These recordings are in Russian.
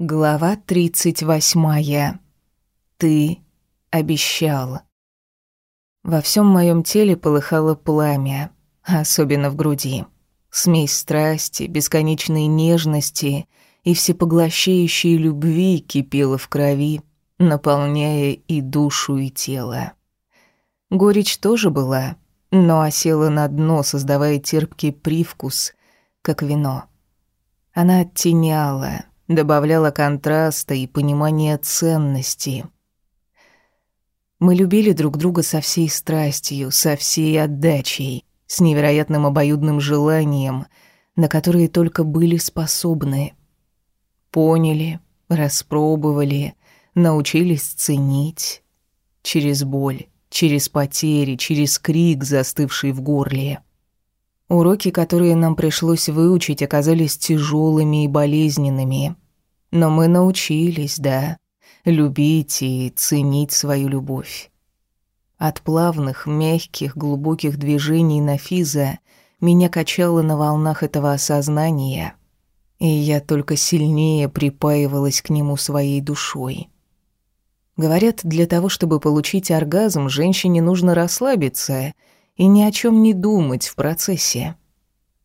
Глава тридцать восьмая. Ты обещал. Во всем моем теле полыхало пламя, особенно в груди. Смесь страсти, бесконечной нежности и всепоглощающей любви кипела в крови, наполняя и душу, и тело. Горечь тоже была, но осела на дно, создавая терпкий привкус, как вино. Она оттеняла, добавляла контраста и понимания ценности. Мы любили друг друга со всей страстью, со всей отдачей, с невероятным обоюдным желанием, на которые только были способны. Поняли, распробовали, научились ценить через боль, через потери, через крик, застывший в горле. Уроки, которые нам пришлось выучить, оказались тяжелыми и болезненными. Но мы научились, да, любить и ценить свою любовь. От плавных, мягких, глубоких движений на Физа меня качало на волнах этого осознания, и я только сильнее припаивалась к нему своей душой. Говорят, для того, чтобы получить оргазм, женщине нужно расслабиться — и ни о чем не думать в процессе.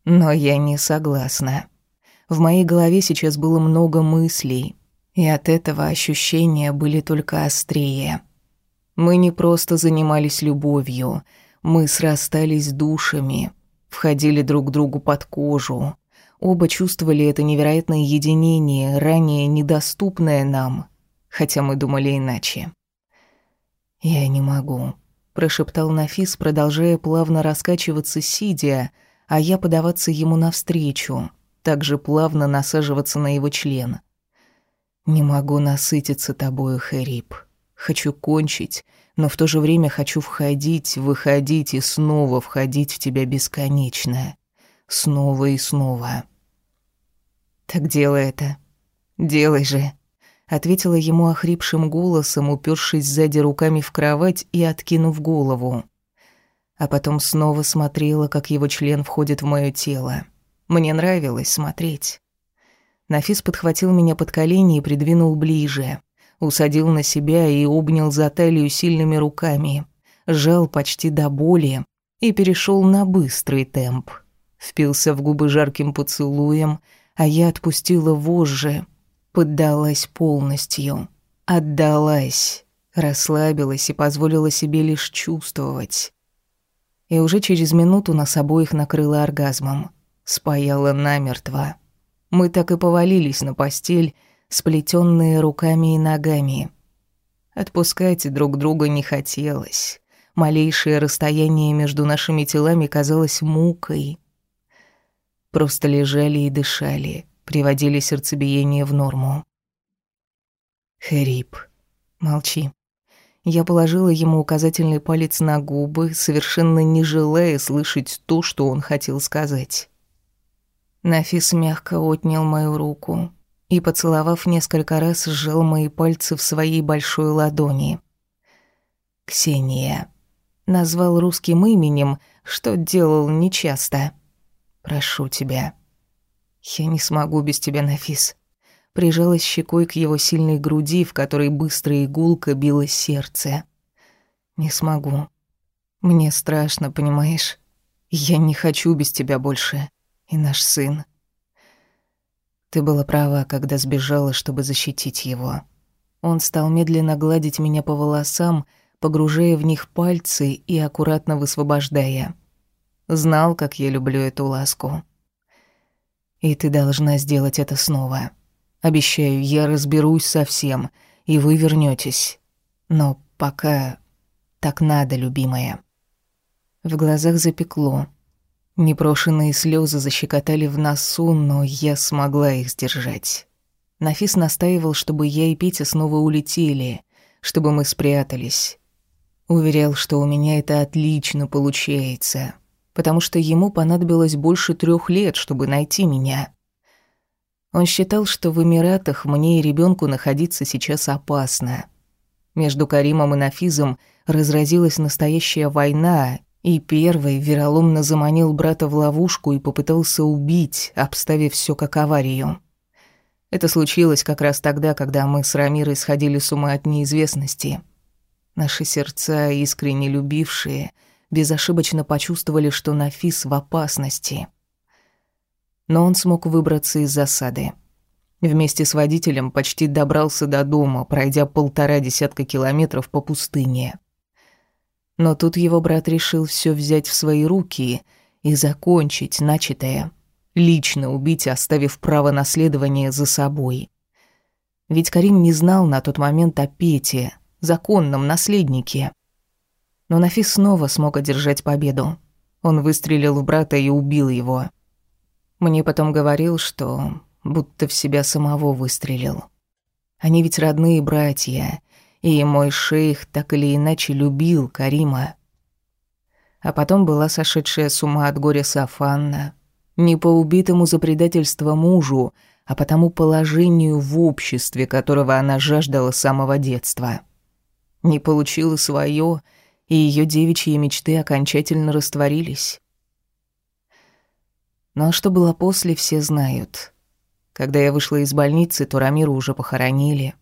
Но я не согласна. В моей голове сейчас было много мыслей, и от этого ощущения были только острее. Мы не просто занимались любовью, мы срастались душами, входили друг другу под кожу. Оба чувствовали это невероятное единение, ранее недоступное нам, хотя мы думали иначе. Я не могу прошептал Нафис, продолжая плавно раскачиваться сидя, а я подаваться ему навстречу, также плавно насаживаться на его член. Не могу насытиться тобою, Хэрип. Хочу кончить, но в то же время хочу входить, выходить и снова входить в тебя бесконечно. Снова и снова. Так делай это. Делай же ответила ему охрипшим голосом, упершись сзади руками в кровать и откинув голову. А потом снова смотрела, как его член входит в моё тело. Мне нравилось смотреть. Нафис подхватил меня под колени и придвинул ближе. Усадил на себя и обнял за талию сильными руками. Жал почти до боли и перешел на быстрый темп. Впился в губы жарким поцелуем, а я отпустила вожжи, Поддалась полностью. Отдалась. Расслабилась и позволила себе лишь чувствовать. И уже через минуту нас обоих накрыла оргазмом. Спаяла намертво. Мы так и повалились на постель, сплетенные руками и ногами. Отпускать друг друга не хотелось. Малейшее расстояние между нашими телами казалось мукой. Просто лежали и дышали, приводили сердцебиение в норму. Хрип. Молчи. Я положила ему указательный палец на губы, совершенно не желая слышать то, что он хотел сказать. Нафис мягко отнял мою руку и, поцеловав несколько раз, сжал мои пальцы в своей большой ладони. «Ксения». Назвал русским именем, что делал нечасто. «Прошу тебя». «Я не смогу без тебя, Нафис». Прижалась щекой к его сильной груди, в которой быстро игулка било сердце. «Не смогу. Мне страшно, понимаешь? Я не хочу без тебя больше. И наш сын». Ты была права, когда сбежала, чтобы защитить его. Он стал медленно гладить меня по волосам, погружая в них пальцы и аккуратно высвобождая. Знал, как я люблю эту ласку. И ты должна сделать это снова. Обещаю, я разберусь со всем, и вы вернётесь. Но пока так надо, любимая. В глазах запекло. Непрошенные слезы защекотали в носу, но я смогла их сдержать. Нафис настаивал, чтобы я и Петя снова улетели, чтобы мы спрятались. Уверял, что у меня это отлично получается потому что ему понадобилось больше трех лет, чтобы найти меня. Он считал, что в Эмиратах мне и ребенку находиться сейчас опасно. Между Каримом и Нафизом разразилась настоящая война, и первый вероломно заманил брата в ловушку и попытался убить, обставив все как аварию. Это случилось как раз тогда, когда мы с Рамирой сходили с ума от неизвестности. Наши сердца, искренне любившие, безошибочно почувствовали, что Нафис в опасности. Но он смог выбраться из засады. Вместе с водителем почти добрался до дома, пройдя полтора десятка километров по пустыне. Но тут его брат решил все взять в свои руки и закончить начатое. Лично убить, оставив право наследования за собой. Ведь Карим не знал на тот момент о Пете, законном наследнике. Но Нафис снова смог одержать победу. Он выстрелил в брата и убил его. Мне потом говорил, что будто в себя самого выстрелил. Они ведь родные братья, и мой шейх так или иначе любил Карима. А потом была сошедшая с ума от горя Сафанна. Не по убитому за предательство мужу, а по тому положению в обществе, которого она жаждала с самого детства. Не получила свое, и ее девичьи мечты окончательно растворились. А что было после, все знают. Когда я вышла из больницы, то Рамиру уже похоронили.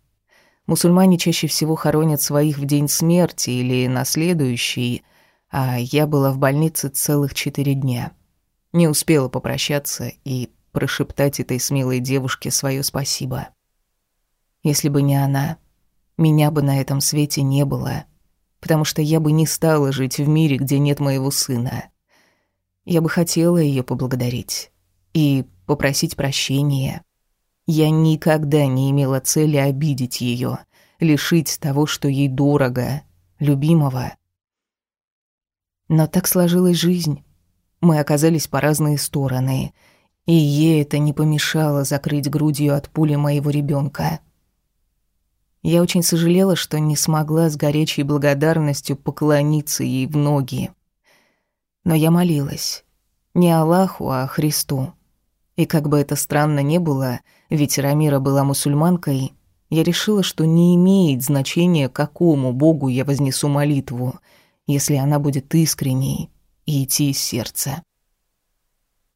Мусульмане чаще всего хоронят своих в день смерти или на следующий, а я была в больнице целых четыре дня. Не успела попрощаться и прошептать этой смелой девушке свое спасибо. Если бы не она, меня бы на этом свете не было, потому что я бы не стала жить в мире, где нет моего сына. Я бы хотела ее поблагодарить и попросить прощения. Я никогда не имела цели обидеть ее, лишить того, что ей дорого, любимого. Но так сложилась жизнь. Мы оказались по разные стороны, и ей это не помешало закрыть грудью от пули моего ребенка. Я очень сожалела, что не смогла с горячей благодарностью поклониться ей в ноги. Но я молилась. Не Аллаху, а Христу. И как бы это странно не было, ведь Рамира была мусульманкой, я решила, что не имеет значения, какому богу я вознесу молитву, если она будет искренней и идти из сердца.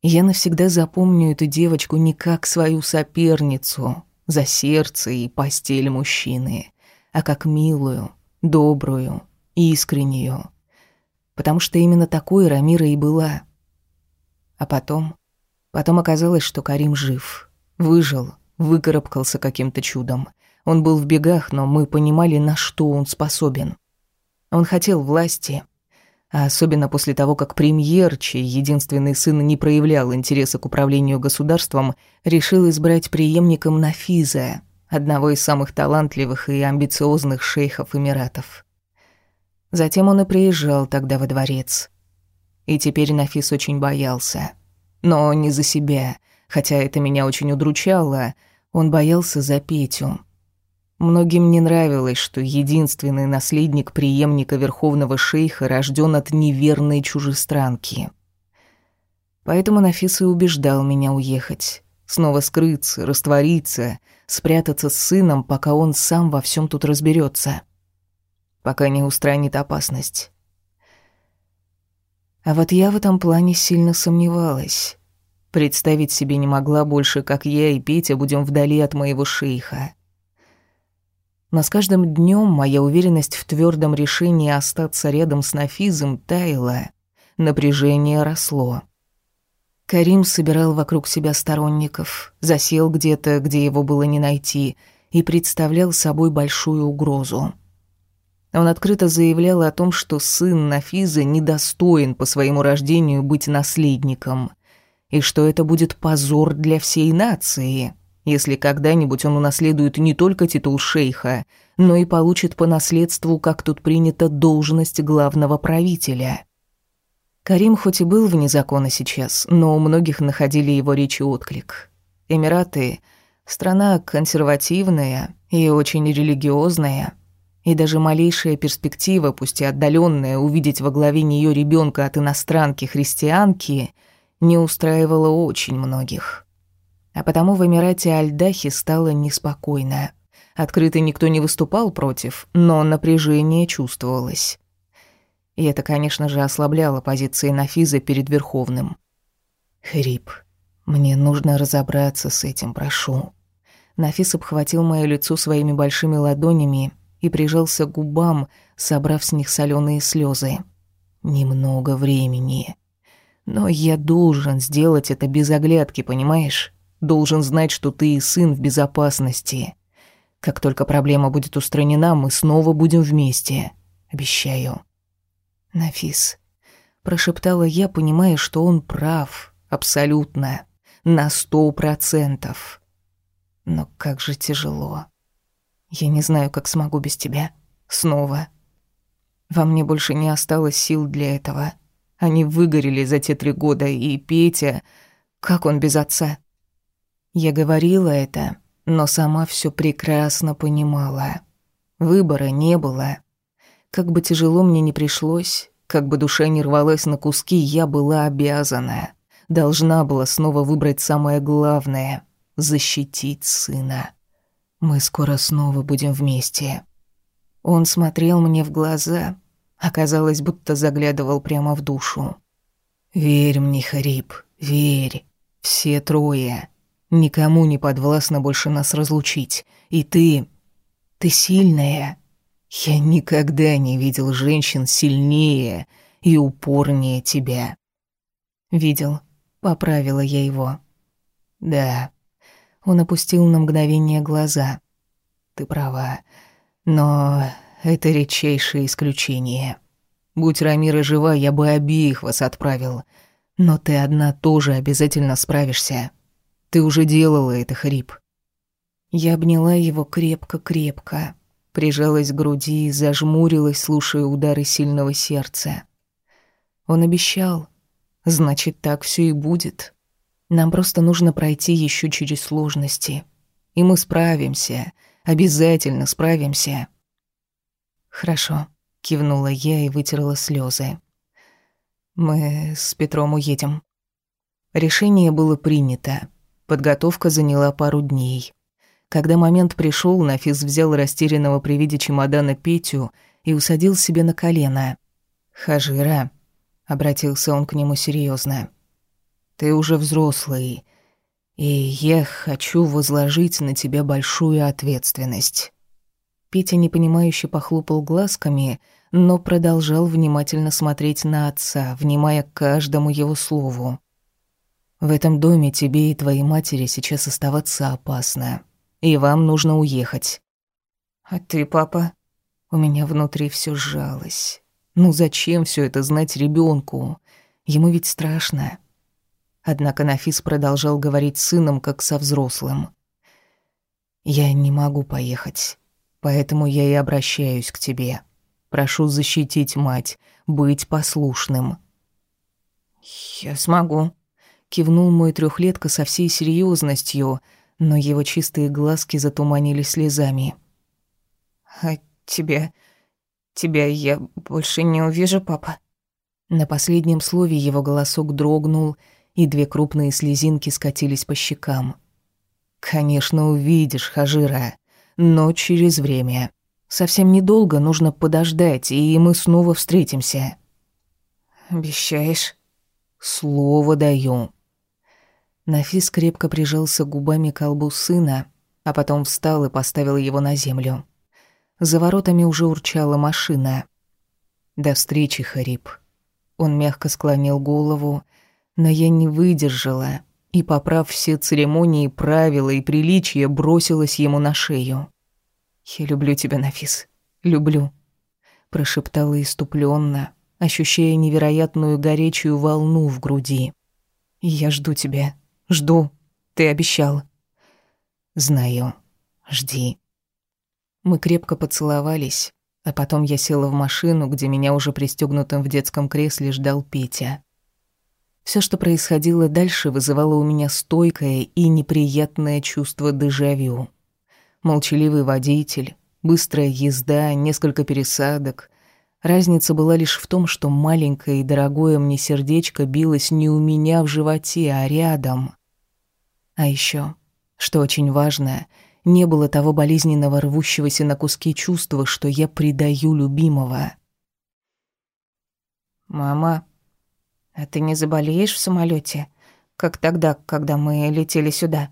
Я навсегда запомню эту девочку не как свою соперницу за сердце и постель мужчины, а как милую, добрую, искреннюю, потому что именно такой Рамира и была. А потом Потом оказалось, что Карим жив. Выжил, выкарабкался каким-то чудом. Он был в бегах, но мы понимали, на что он способен. Он хотел власти, а особенно после того, как премьер, чей единственный сын не проявлял интереса к управлению государством, решил избрать преемником Нафиза, одного из самых талантливых и амбициозных шейхов Эмиратов. Затем он и приезжал тогда во дворец. И теперь Нафис очень боялся — но не за себя, хотя это меня очень удручало. Он боялся за Петю. Многим не нравилось, что единственный наследник преемника верховного шейха рожден от неверной чужестранки. Поэтому Нафис и убеждал меня уехать. Снова скрыться, раствориться, спрятаться с сыном, пока он сам во всем тут разберется, Пока не устранит опасность. А вот я в этом плане сильно сомневалась. Представить себе не могла больше, как я и Петя будем вдали от моего шейха. Но с каждым днем моя уверенность в твердом решении остаться рядом с Нафизом таяла, напряжение росло. Карим собирал вокруг себя сторонников, засел где-то, где его было не найти, и представлял собой большую угрозу. Он открыто заявлял о том, что сын Нафиза недостоин по своему рождению быть наследником, и что это будет позор для всей нации, если когда-нибудь он унаследует не только титул шейха, но и получит по наследству, как тут принято, должность главного правителя. Карим хоть и был вне закона сейчас, но у многих находили его речи отклик. Эмираты — страна консервативная и очень религиозная — и даже малейшая перспектива, пусть и отдаленная, увидеть во главе нее ребенка от иностранки-христианки, не устраивала очень многих. А потому в Эмирате Альдахи стало неспокойно. Открыто никто не выступал против, но напряжение чувствовалось. И это, конечно же, ослабляло позиции Нафиза перед Верховным. «Хрип, мне нужно разобраться с этим, прошу. Нафис обхватил моё лицо своими большими ладонями и прижался к губам, собрав с них соленые слезы. Немного времени. Но я должен сделать это без оглядки, понимаешь? Должен знать, что ты и сын в безопасности. Как только проблема будет устранена, мы снова будем вместе. Обещаю. Нафис, прошептала я, понимая, что он прав, абсолютно, на сто процентов. Но как же тяжело. Я не знаю, как смогу без тебя. Снова. Во мне больше не осталось сил для этого. Они выгорели за те три года, и Петя... Как он без отца? Я говорила это, но сама все прекрасно понимала. Выбора не было. Как бы тяжело мне не пришлось, как бы душа не рвалась на куски, я была обязана. Должна была снова выбрать самое главное — защитить сына. Мы скоро снова будем вместе. Он смотрел мне в глаза, оказалось, будто заглядывал прямо в душу. «Верь мне, Харип, верь. Все трое. Никому не подвластно больше нас разлучить. И ты... ты сильная. Я никогда не видел женщин сильнее и упорнее тебя». «Видел», — поправила я его. «Да». Он опустил на мгновение глаза. «Ты права. Но это редчайшее исключение. Будь Рамира жива, я бы обеих вас отправил. Но ты одна тоже обязательно справишься. Ты уже делала это, Хрип». Я обняла его крепко-крепко, прижалась к груди и зажмурилась, слушая удары сильного сердца. Он обещал. Значит, так все и будет. Нам просто нужно пройти еще через сложности. И мы справимся. Обязательно справимся. Хорошо, кивнула я и вытерла слезы. Мы с Петром уедем. Решение было принято. Подготовка заняла пару дней. Когда момент пришел, Нафис взял растерянного при виде чемодана Петю и усадил себе на колено. «Хажира», — обратился он к нему серьезно, — «ты уже взрослый, и я хочу возложить на тебя большую ответственность. Петя непонимающе похлопал глазками, но продолжал внимательно смотреть на отца, внимая каждому его слову. «В этом доме тебе и твоей матери сейчас оставаться опасно, и вам нужно уехать». «А ты, папа?» У меня внутри все сжалось. Ну зачем все это знать ребенку? Ему ведь страшно. Однако Нафис продолжал говорить с сыном, как со взрослым. «Я не могу поехать. Поэтому я и обращаюсь к тебе. Прошу защитить мать, быть послушным». «Я смогу», — кивнул мой трехлетка со всей серьезностью, но его чистые глазки затуманили слезами. «А тебя... тебя я больше не увижу, папа?» На последнем слове его голосок дрогнул, и две крупные слезинки скатились по щекам. «Конечно, увидишь, Хажира но через время. Совсем недолго нужно подождать, и мы снова встретимся. Обещаешь? Слово даю. Нафис крепко прижался губами к колбу сына, а потом встал и поставил его на землю. За воротами уже урчала машина. До встречи, Харип. Он мягко склонил голову, но я не выдержала и, поправ все церемонии, правила и приличия, бросилась ему на шею. «Я люблю тебя, Нафис, люблю», — прошептала иступленно, ощущая невероятную горячую волну в груди. «Я жду тебя, жду, ты обещал». «Знаю, жди». Мы крепко поцеловались, а потом я села в машину, где меня уже пристегнутым в детском кресле ждал Петя. Все, что происходило дальше, вызывало у меня стойкое и неприятное чувство дежавю. Молчаливый водитель, быстрая езда, несколько пересадок. Разница была лишь в том, что маленькое и дорогое мне сердечко билось не у меня в животе, а рядом. А еще, что очень важно, не было того болезненного рвущегося на куски чувства, что я предаю любимого. «Мама», «А ты не заболеешь в самолете, как тогда, когда мы летели сюда?»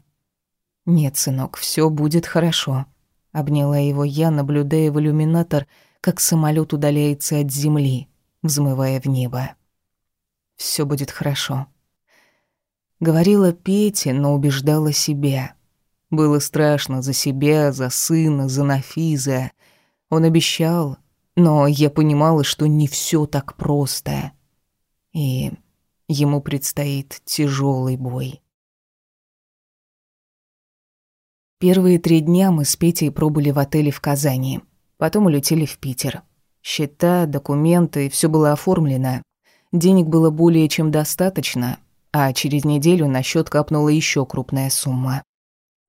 «Нет, сынок, все будет хорошо», — обняла его я, наблюдая в иллюминатор, как самолет удаляется от земли, взмывая в небо. Все будет хорошо. Говорила Пете, но убеждала себя. Было страшно за себя, за сына, за Нафиза. Он обещал, но я понимала, что не все так просто. И ему предстоит тяжелый бой. Первые три дня мы с Петей пробыли в отеле в Казани. Потом улетели в Питер. Счета, документы, все было оформлено. Денег было более чем достаточно, а через неделю на счет капнула еще крупная сумма.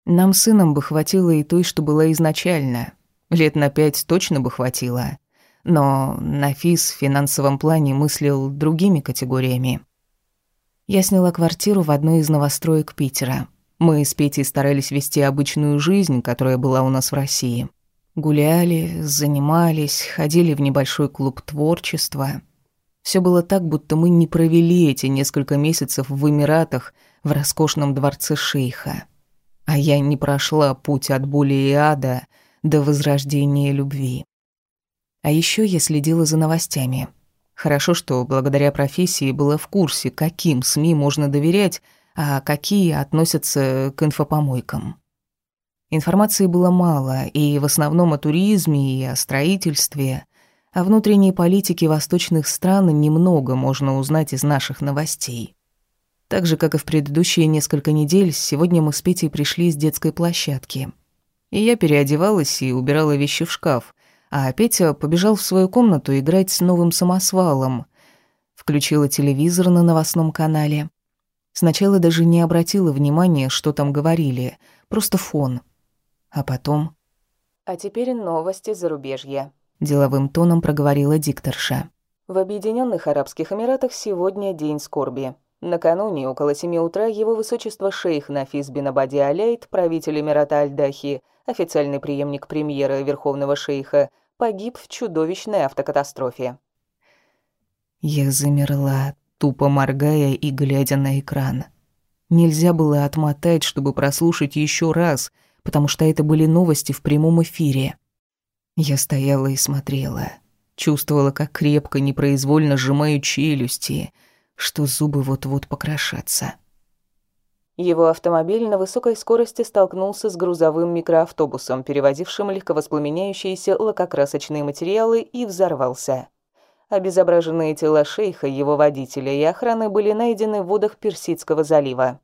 Нам с сыном бы хватило и той, что была изначально. Лет на пять точно бы хватило. Но Нафис в финансовом плане мыслил другими категориями. Я сняла квартиру в одной из новостроек Питера. Мы с Петей старались вести обычную жизнь, которая была у нас в России. Гуляли, занимались, ходили в небольшой клуб творчества. Все было так, будто мы не провели эти несколько месяцев в Эмиратах в роскошном дворце шейха. А я не прошла путь от боли и ада до возрождения любви. А еще я следила за новостями. Хорошо, что благодаря профессии была в курсе, каким СМИ можно доверять, а какие относятся к инфопомойкам. Информации было мало, и в основном о туризме и о строительстве. О внутренней политике восточных стран немного можно узнать из наших новостей. Так же, как и в предыдущие несколько недель, сегодня мы с Петей пришли с детской площадки. И я переодевалась и убирала вещи в шкаф, а Петя побежал в свою комнату играть с новым самосвалом. Включила телевизор на новостном канале. Сначала даже не обратила внимания, что там говорили, просто фон. А потом... «А теперь новости зарубежья», — деловым тоном проговорила дикторша. «В Объединенных Арабских Эмиратах сегодня день скорби. Накануне, около семи утра, его высочество шейх Нафис бин Абади Аляйт, правитель Эмирата Аль-Дахи, официальный преемник премьера Верховного шейха, погиб в чудовищной автокатастрофе. Я замерла, тупо моргая и глядя на экран. Нельзя было отмотать, чтобы прослушать еще раз, потому что это были новости в прямом эфире. Я стояла и смотрела. Чувствовала, как крепко, непроизвольно сжимаю челюсти, что зубы вот-вот покрошатся. Его автомобиль на высокой скорости столкнулся с грузовым микроавтобусом, перевозившим легковоспламеняющиеся лакокрасочные материалы, и взорвался. Обезображенные тела шейха, его водителя и охраны были найдены в водах Персидского залива.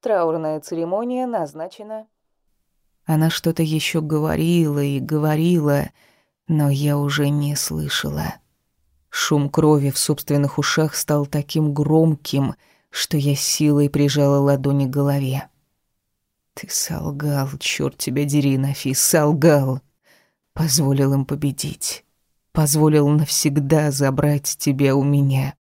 Траурная церемония назначена... Она что-то еще говорила и говорила, но я уже не слышала. Шум крови в собственных ушах стал таким громким — что я силой прижала ладони к голове. «Ты солгал, черт тебя дери, Нафис, солгал!» Позволил им победить. Позволил навсегда забрать тебя у меня.